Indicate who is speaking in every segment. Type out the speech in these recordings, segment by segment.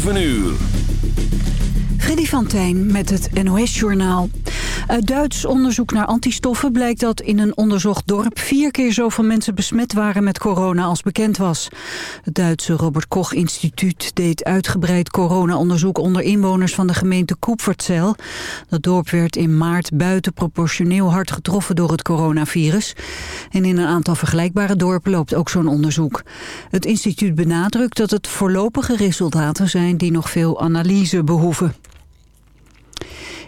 Speaker 1: 7 uur.
Speaker 2: Freddy van met het NOS-journaal. Uit Duits onderzoek naar antistoffen blijkt dat in een onderzocht dorp... vier keer zoveel mensen besmet waren met corona als bekend was. Het Duitse Robert Koch Instituut deed uitgebreid corona-onderzoek... onder inwoners van de gemeente Koepfertzel. Dat dorp werd in maart buitenproportioneel hard getroffen door het coronavirus. En in een aantal vergelijkbare dorpen loopt ook zo'n onderzoek. Het instituut benadrukt dat het voorlopige resultaten zijn... die nog veel analyse behoeven.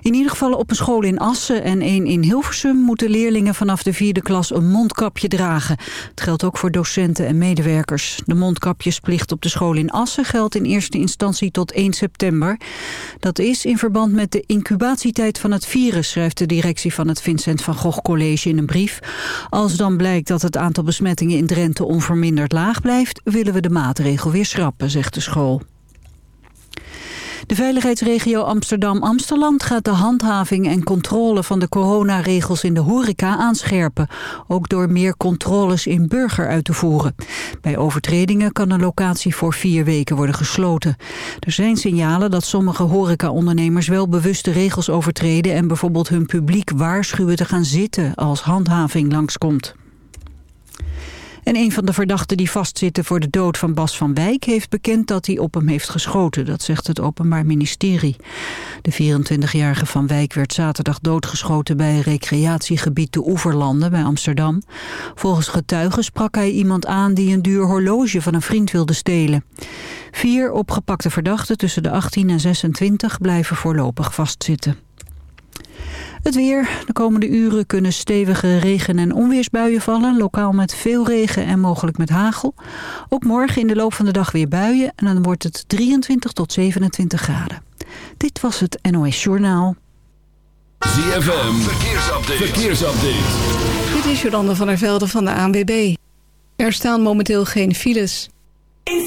Speaker 2: In ieder geval op een school in Assen en één in Hilversum... moeten leerlingen vanaf de vierde klas een mondkapje dragen. Het geldt ook voor docenten en medewerkers. De mondkapjesplicht op de school in Assen geldt in eerste instantie tot 1 september. Dat is in verband met de incubatietijd van het virus... schrijft de directie van het Vincent van Gogh College in een brief. Als dan blijkt dat het aantal besmettingen in Drenthe onverminderd laag blijft... willen we de maatregel weer schrappen, zegt de school. De veiligheidsregio Amsterdam-Amsterland gaat de handhaving en controle van de coronaregels in de horeca aanscherpen. Ook door meer controles in burger uit te voeren. Bij overtredingen kan een locatie voor vier weken worden gesloten. Er zijn signalen dat sommige horecaondernemers wel bewust de regels overtreden en bijvoorbeeld hun publiek waarschuwen te gaan zitten als handhaving langskomt. En een van de verdachten die vastzitten voor de dood van Bas van Wijk... heeft bekend dat hij op hem heeft geschoten. Dat zegt het Openbaar Ministerie. De 24-jarige Van Wijk werd zaterdag doodgeschoten... bij een recreatiegebied de Oeverlanden bij Amsterdam. Volgens getuigen sprak hij iemand aan... die een duur horloge van een vriend wilde stelen. Vier opgepakte verdachten tussen de 18 en 26 blijven voorlopig vastzitten. Het weer. De komende uren kunnen stevige regen- en onweersbuien vallen. Lokaal met veel regen en mogelijk met hagel. Ook morgen in de loop van de dag weer buien. En dan wordt het 23 tot 27 graden. Dit was het NOS Journaal.
Speaker 1: ZFM. Verkeersupdate. Verkeersupdate.
Speaker 2: Dit is Jolande van der Velde van de ANWB. Er staan momenteel geen files.
Speaker 3: In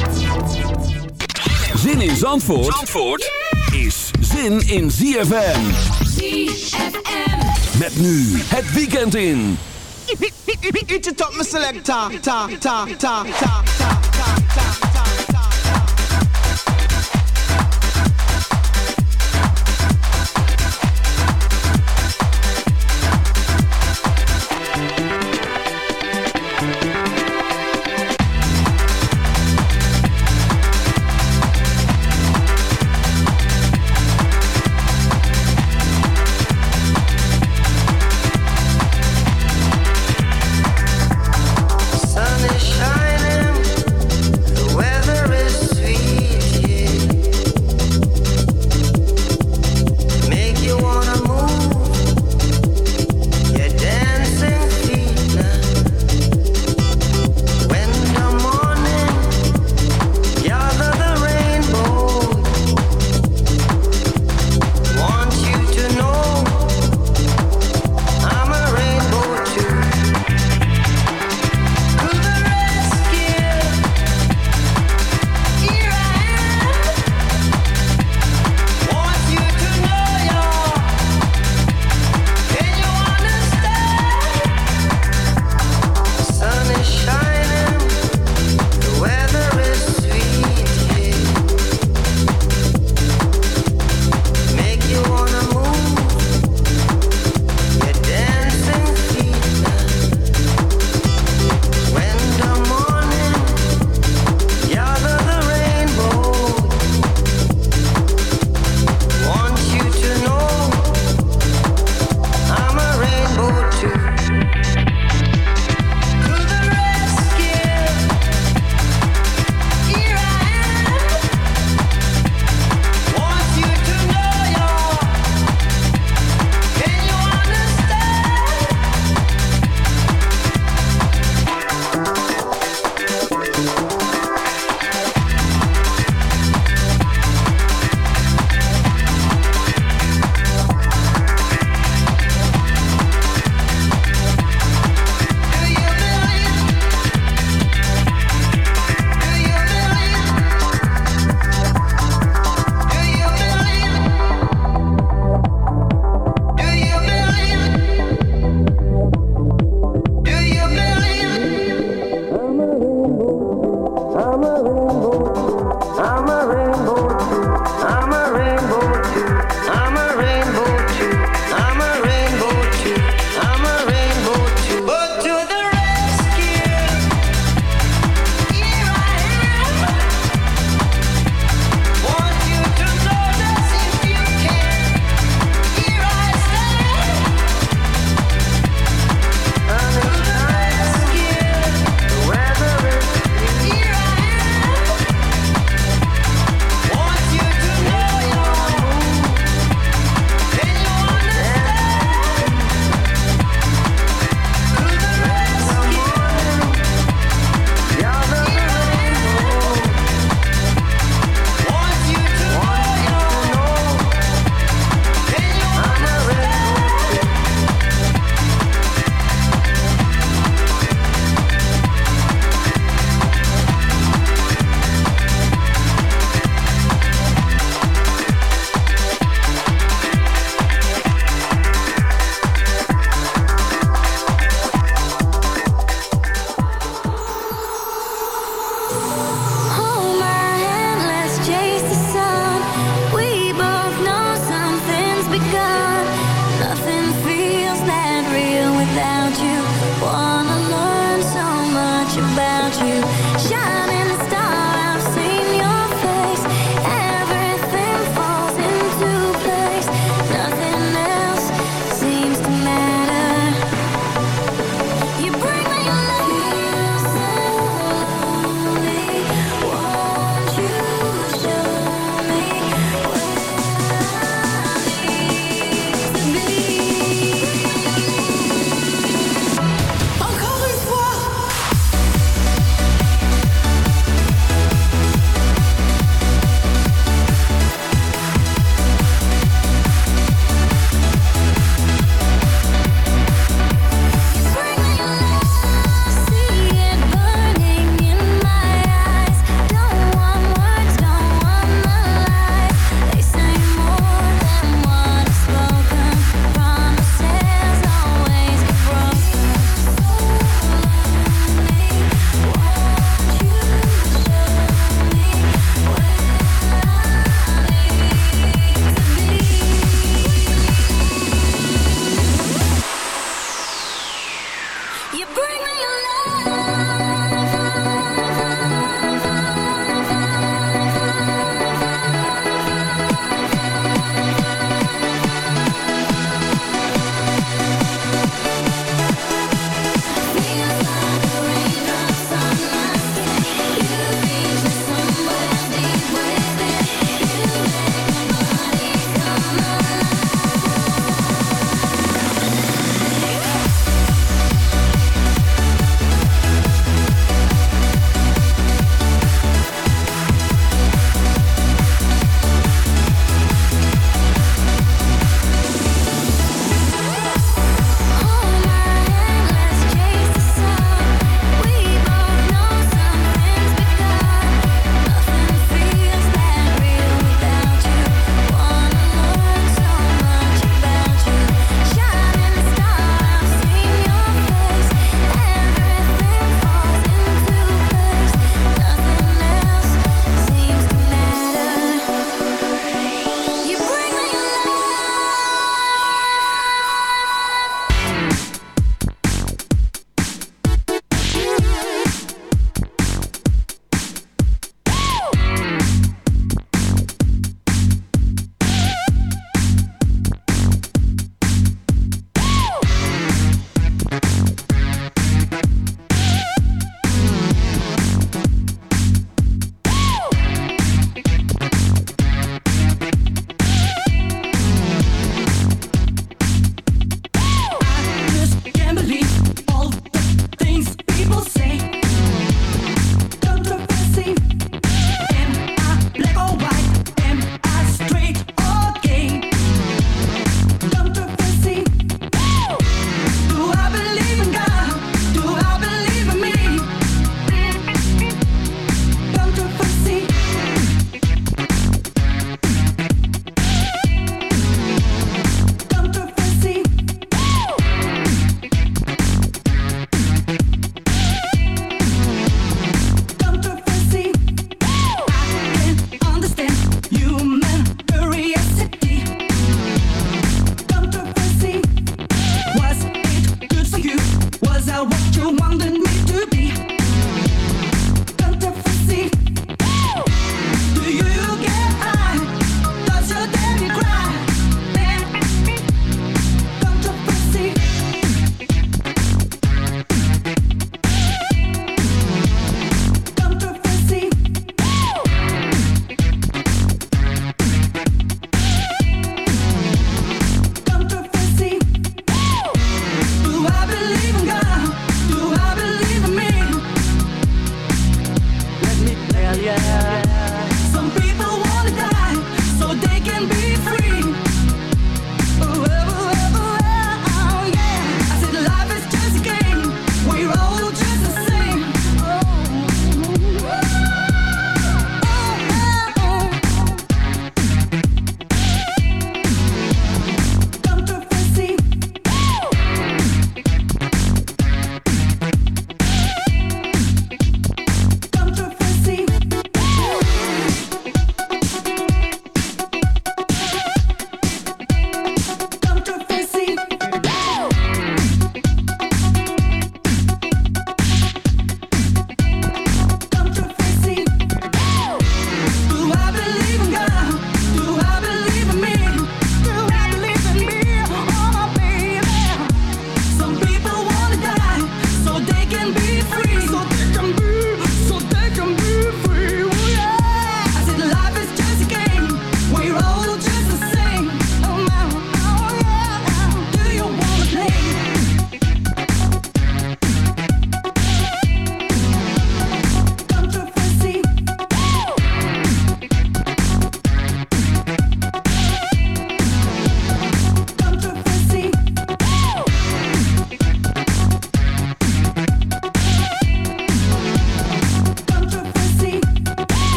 Speaker 1: Zin in Zandvoort, Zandvoort is zin in ZFM.
Speaker 3: ZFM.
Speaker 1: Met nu het weekend in.
Speaker 4: Eat it up, my selector. Ta, ta, ta, ta, ta, ta, ta,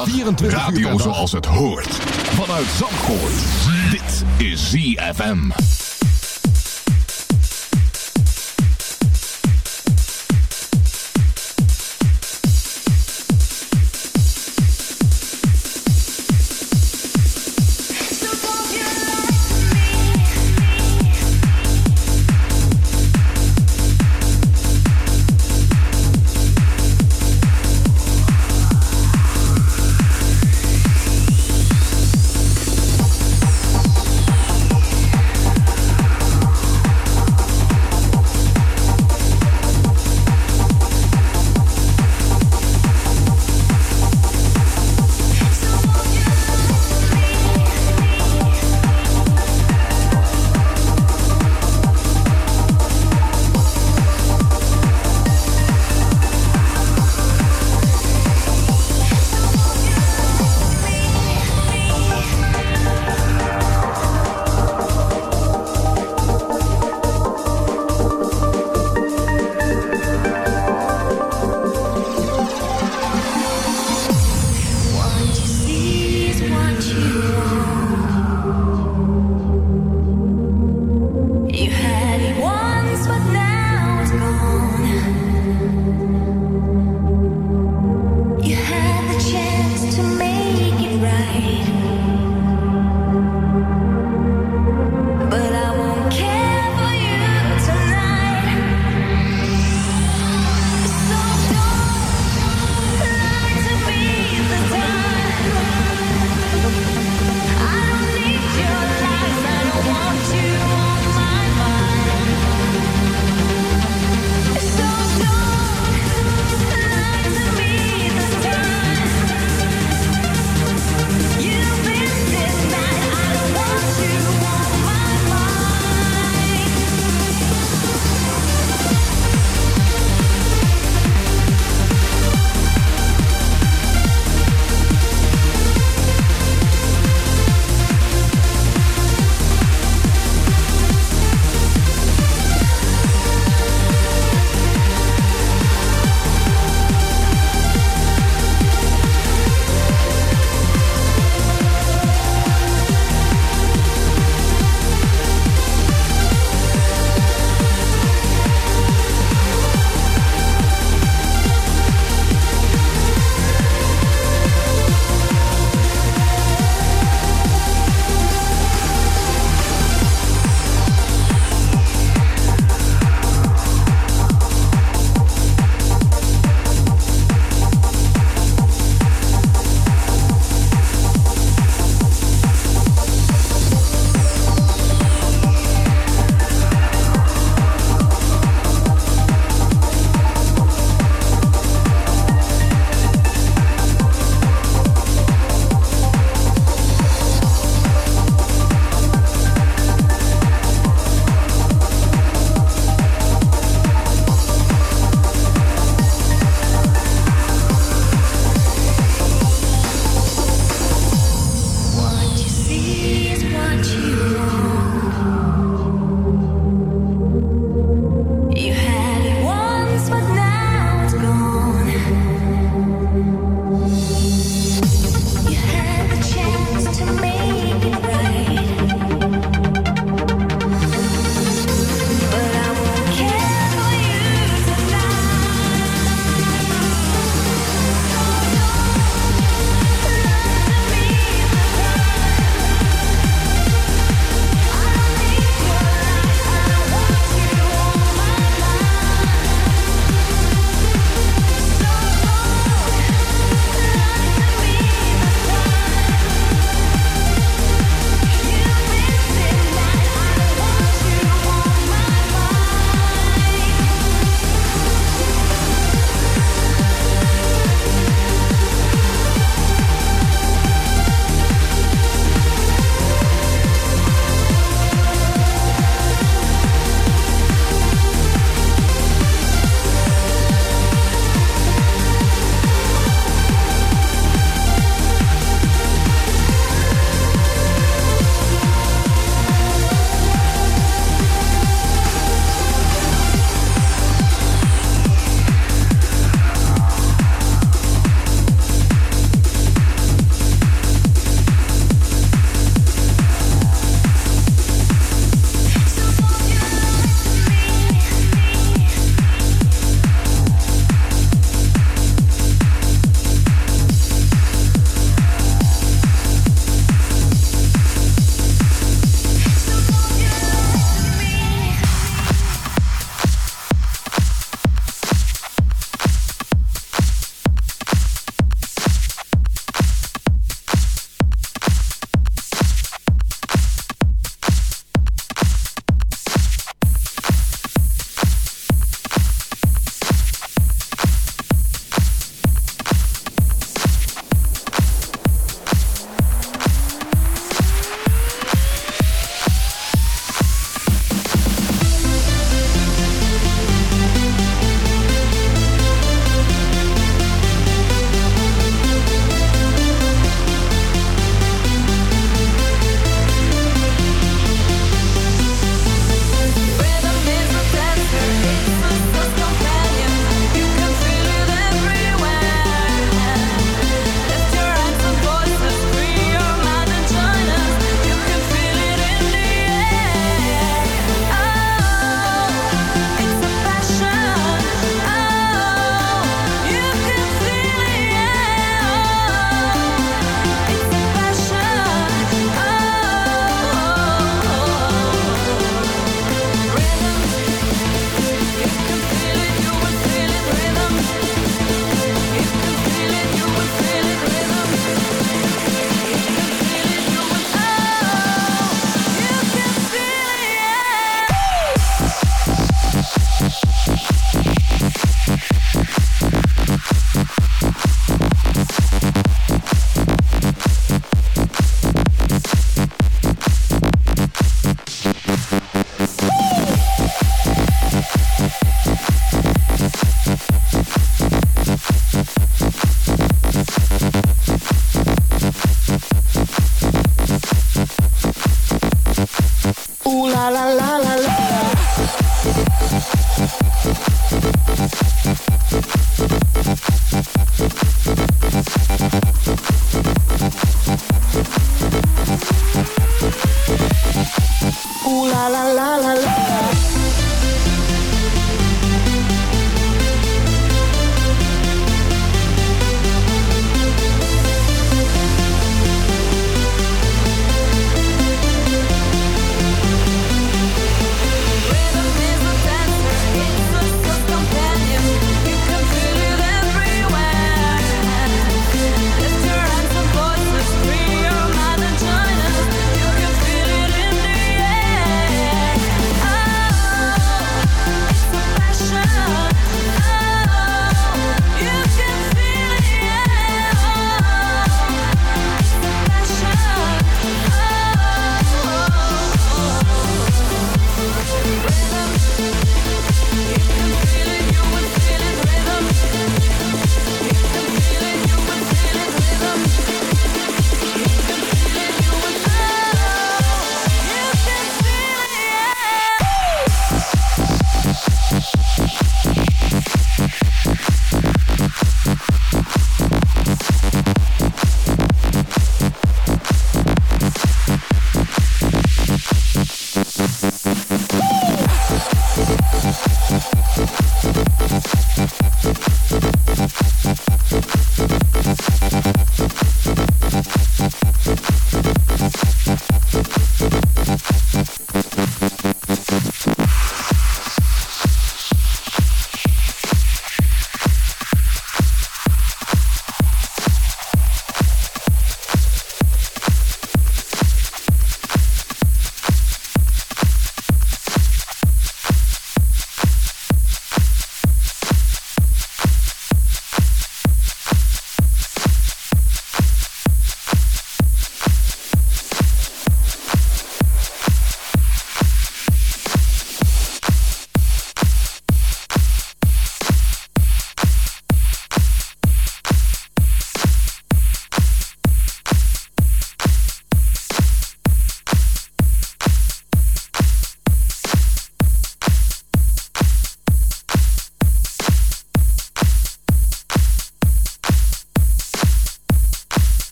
Speaker 1: zaterdagmiddag 24 radio uur zoals het hoort. Vanuit Zandvoort. Dit is ZFM.